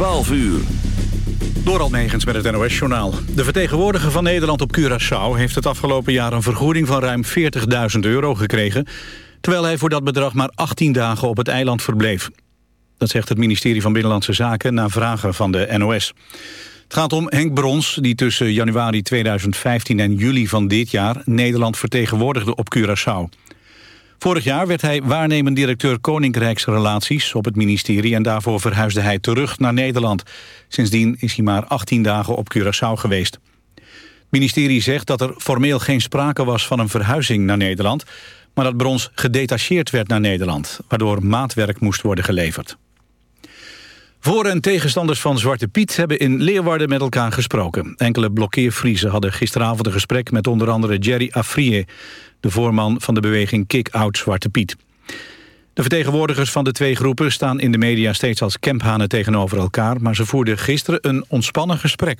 12 uur. Door Almegens met het NOS-journaal. De vertegenwoordiger van Nederland op Curaçao... heeft het afgelopen jaar een vergoeding van ruim 40.000 euro gekregen... terwijl hij voor dat bedrag maar 18 dagen op het eiland verbleef. Dat zegt het ministerie van Binnenlandse Zaken... na vragen van de NOS. Het gaat om Henk Brons, die tussen januari 2015 en juli van dit jaar... Nederland vertegenwoordigde op Curaçao. Vorig jaar werd hij waarnemend directeur Koninkrijksrelaties op het ministerie... en daarvoor verhuisde hij terug naar Nederland. Sindsdien is hij maar 18 dagen op Curaçao geweest. Het ministerie zegt dat er formeel geen sprake was van een verhuizing naar Nederland... maar dat Brons gedetacheerd werd naar Nederland... waardoor maatwerk moest worden geleverd. Voor- en tegenstanders van Zwarte Piet hebben in Leeuwarden met elkaar gesproken. Enkele blokkeervriezen hadden gisteravond een gesprek met onder andere Jerry Afrié, de voorman van de beweging Kick-Out Zwarte Piet. De vertegenwoordigers van de twee groepen staan in de media steeds als kemphanen tegenover elkaar, maar ze voerden gisteren een ontspannen gesprek.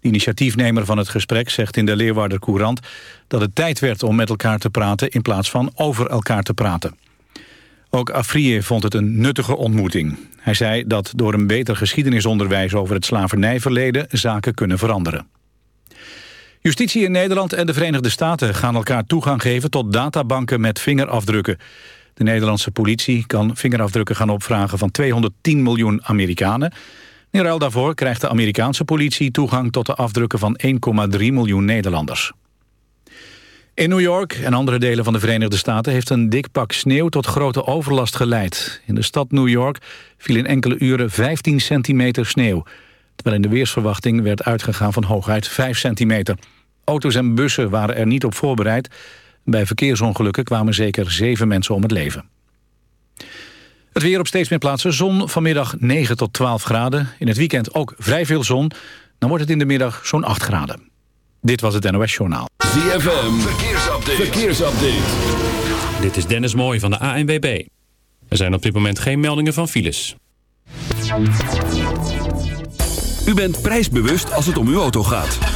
De initiatiefnemer van het gesprek zegt in de Leeuwarder Courant dat het tijd werd om met elkaar te praten in plaats van over elkaar te praten. Ook Afrië vond het een nuttige ontmoeting. Hij zei dat door een beter geschiedenisonderwijs over het slavernijverleden zaken kunnen veranderen. Justitie in Nederland en de Verenigde Staten gaan elkaar toegang geven tot databanken met vingerafdrukken. De Nederlandse politie kan vingerafdrukken gaan opvragen van 210 miljoen Amerikanen. In ruil daarvoor krijgt de Amerikaanse politie toegang tot de afdrukken van 1,3 miljoen Nederlanders. In New York en andere delen van de Verenigde Staten... heeft een dik pak sneeuw tot grote overlast geleid. In de stad New York viel in enkele uren 15 centimeter sneeuw. Terwijl in de weersverwachting werd uitgegaan van hooguit 5 centimeter. Auto's en bussen waren er niet op voorbereid. Bij verkeersongelukken kwamen zeker zeven mensen om het leven. Het weer op steeds meer plaatsen. Zon vanmiddag 9 tot 12 graden. In het weekend ook vrij veel zon. Dan wordt het in de middag zo'n 8 graden. Dit was het NOS Journaal. ZFM, verkeersupdate. verkeersupdate. Dit is Dennis Mooij van de ANWB. Er zijn op dit moment geen meldingen van files. U bent prijsbewust als het om uw auto gaat.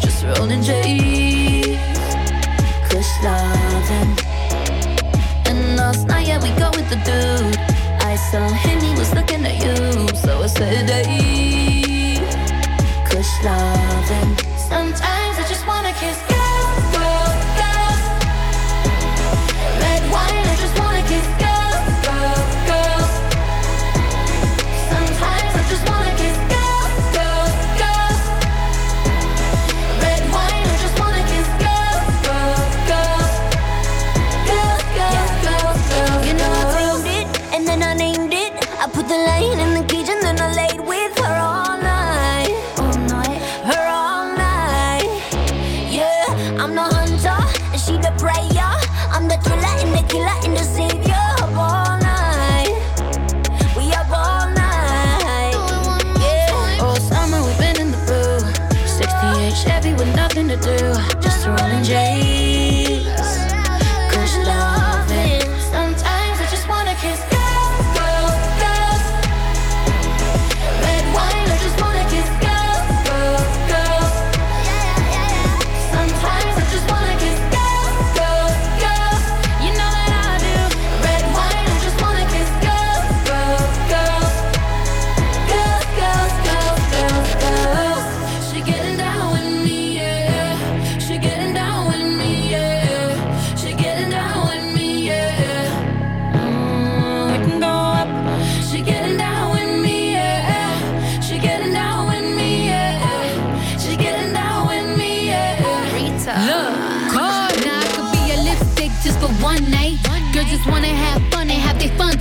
just rolling J's. And last night, yeah, we with the dude. I saw him, he was looking at you, so I said, hey.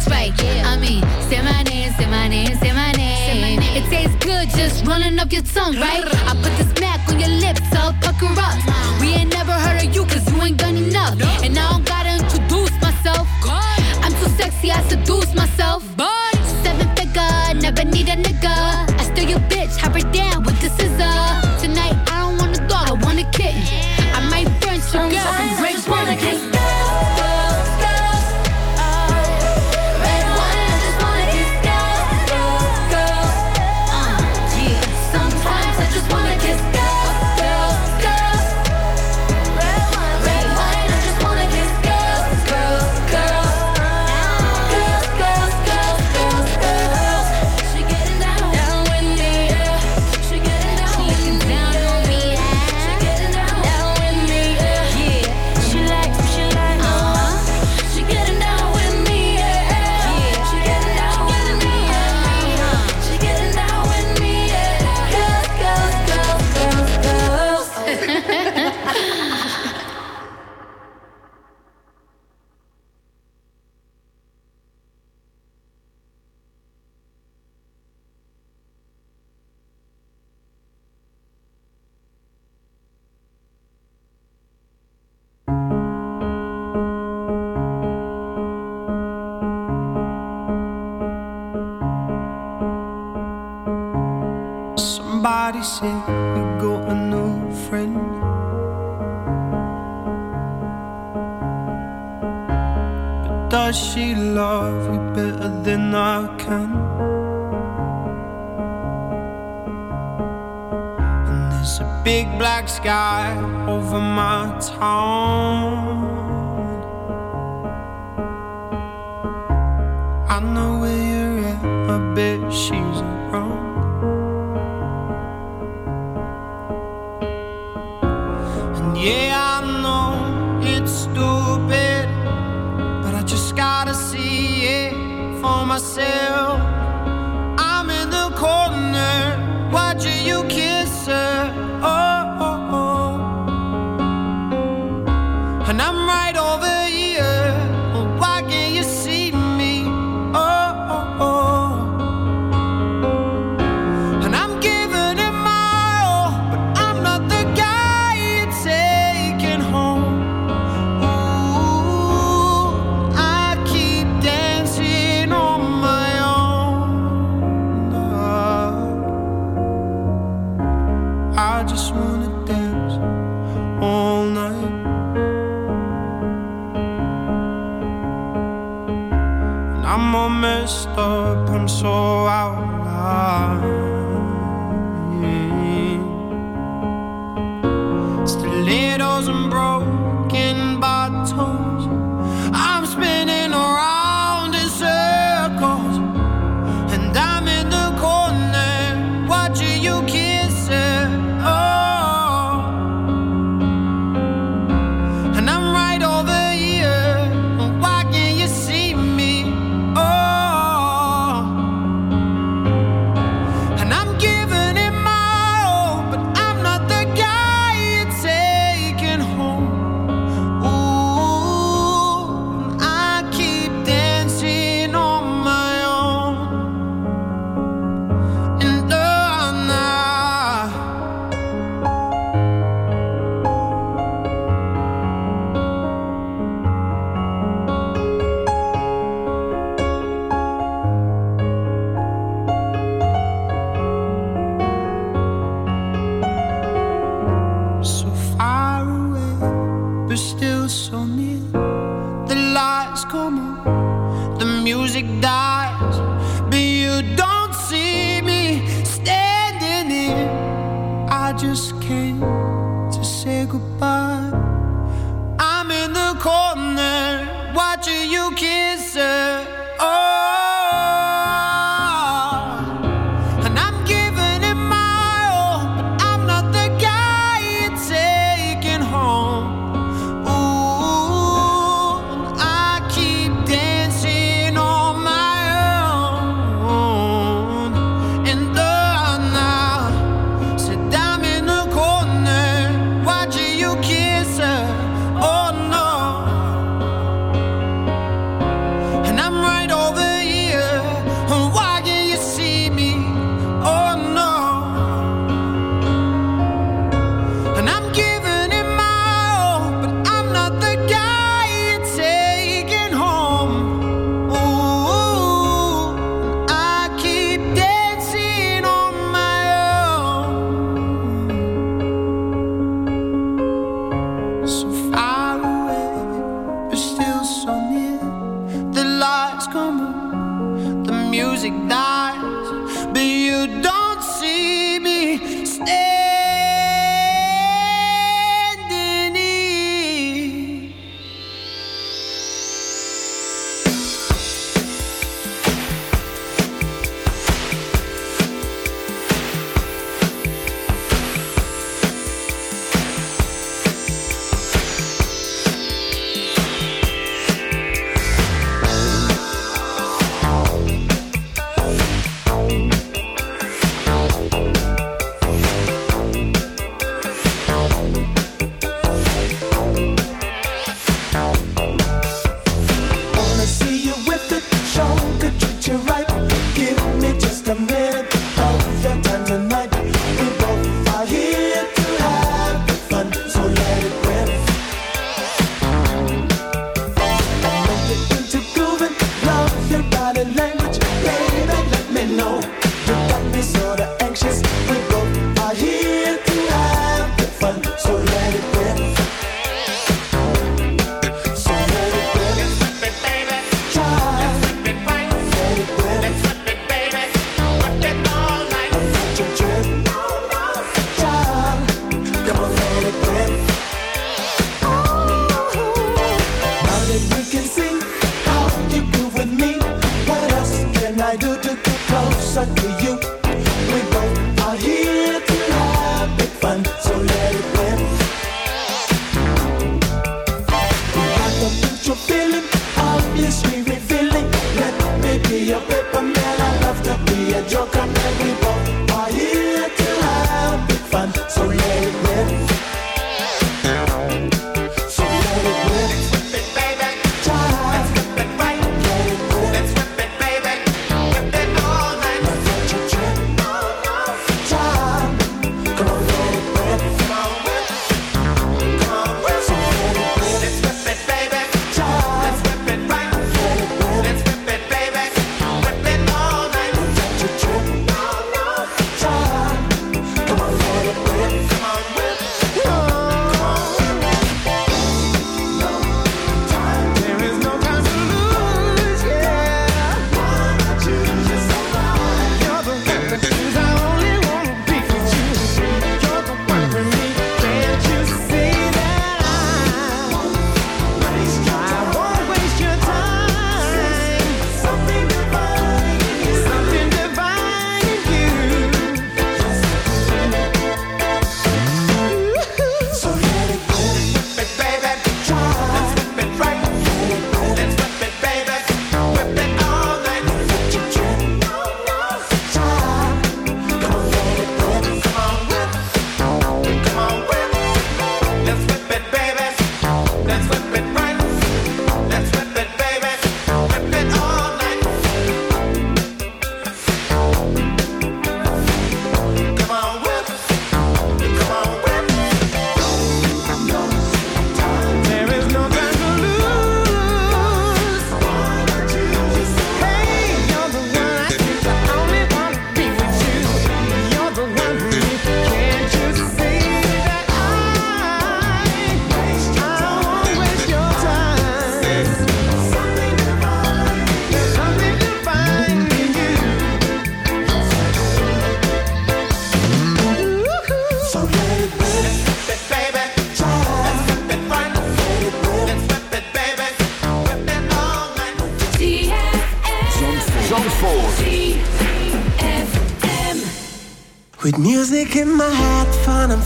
right. I mean, say my name, say my name, say my name. It tastes good just running up your tongue, right? I put the smack on your lips, so pucker up. We ain't never heard of you, cause you ain't done enough. And I don't gotta introduce myself. I'm too sexy, I seduce myself. but Seven figure, never need a nigga. I steal your bitch, have her down with the scissor. Tonight, how she loved you better than I can. And there's a big black sky over my town. I know where you're at, I bet she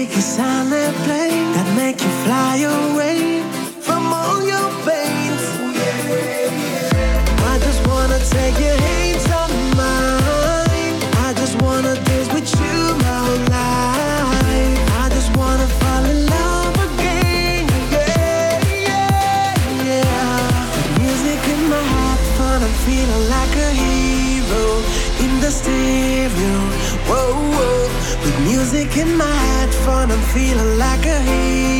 On a plane that make you fly away from all your pains. I just wanna take your hands on mine. I just wanna dance with you my whole life. I just wanna fall in love again. Yeah, yeah, yeah. Music in my heart, fun. I'm feeling like a hero in the stereo. Whoa, whoa. With music in my fun. I'm feeling like a hero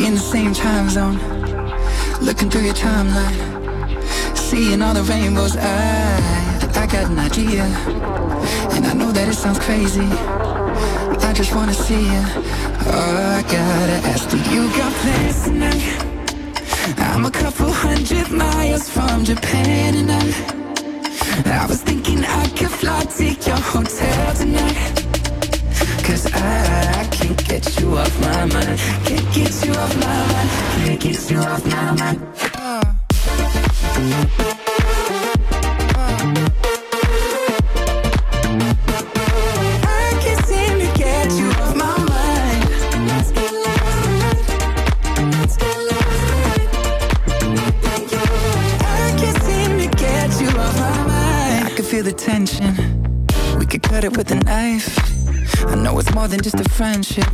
In the same time zone. Looking through your timeline. Seeing all the rainbows. I, I got an idea. And I know that it sounds crazy. I just wanna see you. Oh, I gotta ask, do you got plans tonight? I'm a couple hundred miles from Japan and I, I was thinking I could fly to your hotel tonight. Cause I, I can't get you off my mind. Can't get you off my mind. Can't get you off my mind. I than just a friendship.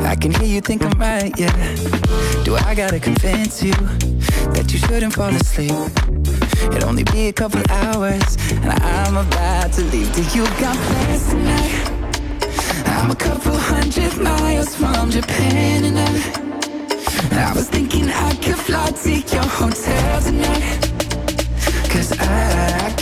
I can hear you think I'm right, yeah. Do I gotta convince you that you shouldn't fall asleep? It'll only be a couple hours, and I'm about to leave. Do you got plans tonight? I'm a couple hundred miles from Japan, and I, I was thinking I could fly to your hotel tonight. Cause I, I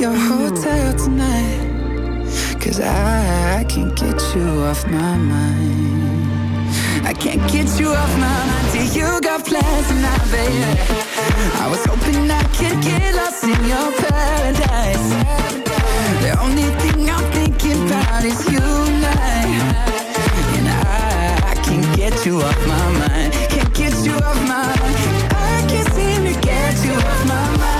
your mm. hotel tonight. Cause I, I can't get you off my mind. I can't get you off my mind till you got plans tonight, baby. I was hoping I could get lost in your paradise. The only thing I'm thinking about is you and I. And I, I can't get you off my mind. Can't get you off my mind. I can't seem to get you off my mind.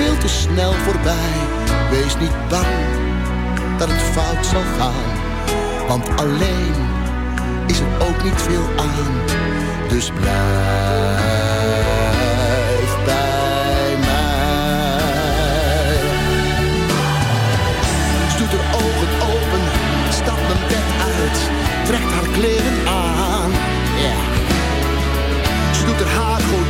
veel te snel voorbij. Wees niet bang dat het fout zal gaan, want alleen is er ook niet veel aan. Dus blijf bij mij. Ze doet haar ogen open, stapt mijn bed uit, trekt haar kleren aan. Ja. Ze doet haar haar goed,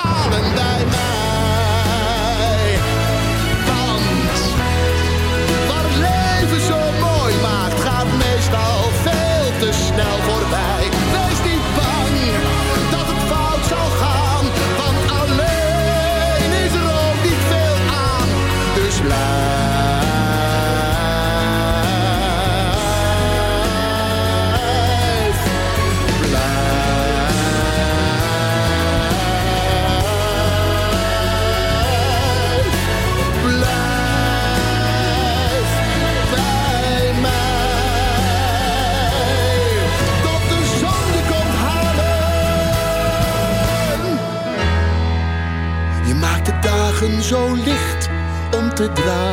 dagen zo licht om te dragen.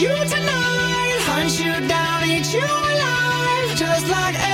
you tonight, hunt you down, eat you alive, just like.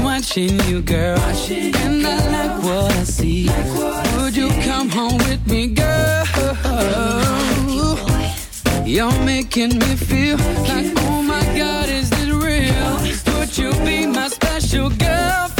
watching you, girl, and I like what I see. Like what Would you come home with me, girl? You're making me feel like, oh my God, is this real? Would you be my special girlfriend,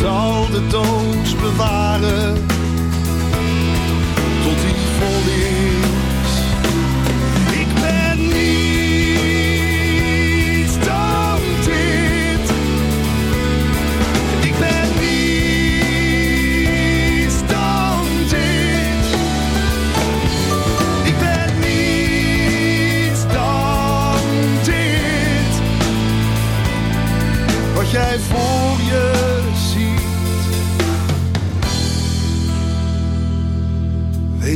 zal de doos bewaren. Tot die vol